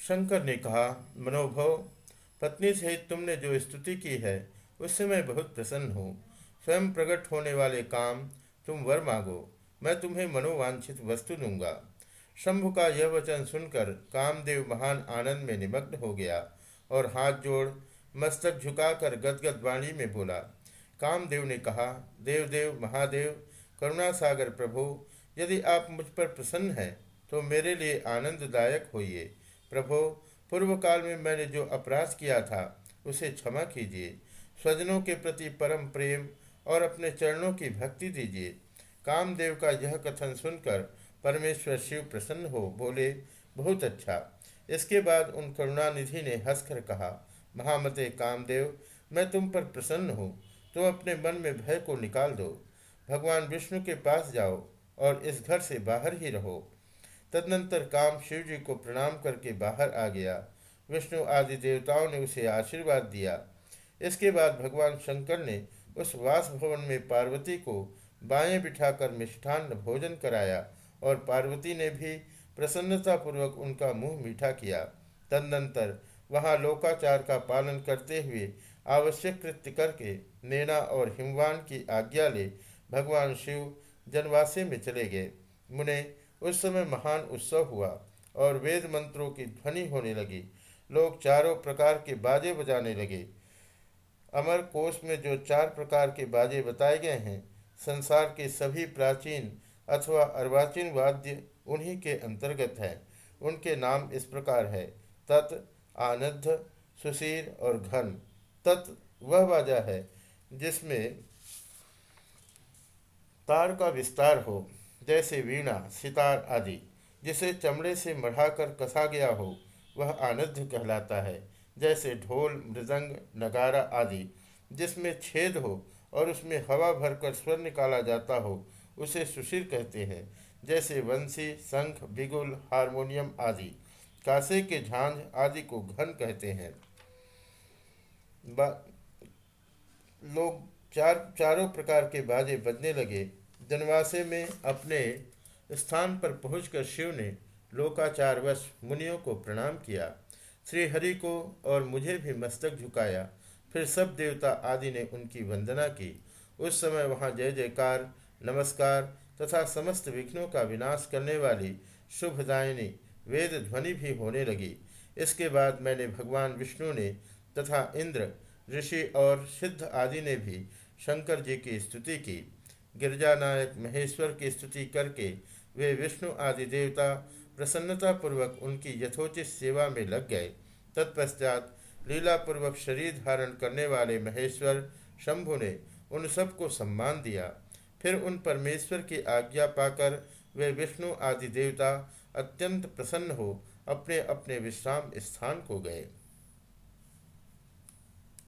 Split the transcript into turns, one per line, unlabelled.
शंकर ने कहा, मनोभव, पत्नी सहित तुमने जो स्तुति की है, उससे मैं बहुत प्रसन्न हूँ। स्वयं प्रकट होने वाले काम, तुम वर मांगो। मैं तुम्हें मनोवांछित वस्तु दूँगा। शंभु का यह वचन सुनकर कामदेव महान आनंद में निमग्न हो गया और हाथ जोड़ मस्तक झुकाकर गदगद वाणी में बोला, कामदेव ने कहा देव देव महादेव करुणा सागर प्रभु, यदि आप मुझ पर प्रसन्न हैं तो मेरे लिए आनंददायक होइए। प्रभु पूर्व काल में मैंने जो अपराध किया था, उसे क्षमा कीजिए। स्वजनों के प्रति परम प्रेम और अपने चरणों की भक्ति दीजिए। कामदेव का यह कथन सुनकर परमेश्वर शिव प्रसन्न हो, बोले, बहुत अच्छा। इसके बाद उन करुणानिधि ने हंसकर कहा, महामते कामदेव, मैं तुम पर प्रसन्न हूँ। तुम अपने मन में भय को निकाल दो। भगवान विष्णु के पास जाओ और इस घर से बाहर ही रहो। तदनंतर काम शिव जी को प्रणाम करके बाहर आ गया। विष्णु आदि देवताओं ने उसे आशीर्वाद दिया। इसके बाद भगवान शंकर ने उस वास भवन में पार्वती को बाएँ बिठाकर मिष्ठान भोजन कराया और पार्वती ने भी प्रसन्नतापूर्वक उनका मुँह मीठा किया। तदनंतर वहाँ लोकाचार का पालन करते हुए आवश्यक कृत्य करके नैना और हिमवान की आज्ञा ले भगवान शिव जनवासी में चले गए। मुने उस समय महान उत्सव हुआ और वेद मंत्रों की ध्वनि होने लगी। लोग चारों प्रकार के बाजे बजाने लगे। अमर कोश में जो चार प्रकार के बाजे बताए गए हैं, संसार के सभी प्राचीन अथवा अर्वाचीन वाद्य उन्हीं के अंतर्गत है। उनके नाम इस प्रकार है, तत् आनद्ध सुशीर और घन। तत् वह बाजा है जिसमें तार का विस्तार हो। जैसे वीणा, सितार आदि, जिसे चमड़े से मढ़ाकर कसा गया हो, वह आनंद कहलाता है। जैसे ढोल, मृदंग, नगारा आदि, जिसमें छेद हो और उसमें हवा भरकर स्वर निकाला जाता हो, उसे सुशीर कहते हैं। जैसे वंशी, शंख, बिगुल, हारमोनियम आदि, कासे के झांझ आदि को घन कहते हैं। लोग चार चारों प्रकार के बाजे बजने लगे। जनवासे में अपने स्थान पर पहुंचकर शिव ने लोकाचारवश मुनियों को प्रणाम किया। श्री हरि को और मुझे भी मस्तक झुकाया। फिर सब देवता आदि ने उनकी वंदना की। उस समय वहाँ जय जयकार, नमस्कार तथा समस्त विघ्नों का विनाश करने वाली शुभदायिनी वेद ध्वनि भी होने लगी। इसके बाद मैंने भगवान विष्णु ने तथा इंद्र, ऋषि और सिद्ध आदि ने भी शंकर जी की स्तुति की। गिरजानायक महेश्वर की स्तुति करके वे विष्णु आदि देवता प्रसन्नतापूर्वक उनकी यथोचित सेवा में लग गए। तत्पश्चात लीलापूर्वक शरीर धारण करने वाले महेश्वर शंभु ने उन सबको सम्मान दिया। फिर उन परमेश्वर की आज्ञा पाकर वे विष्णु आदि देवता अत्यंत प्रसन्न हो अपने अपने विश्राम स्थान को गए।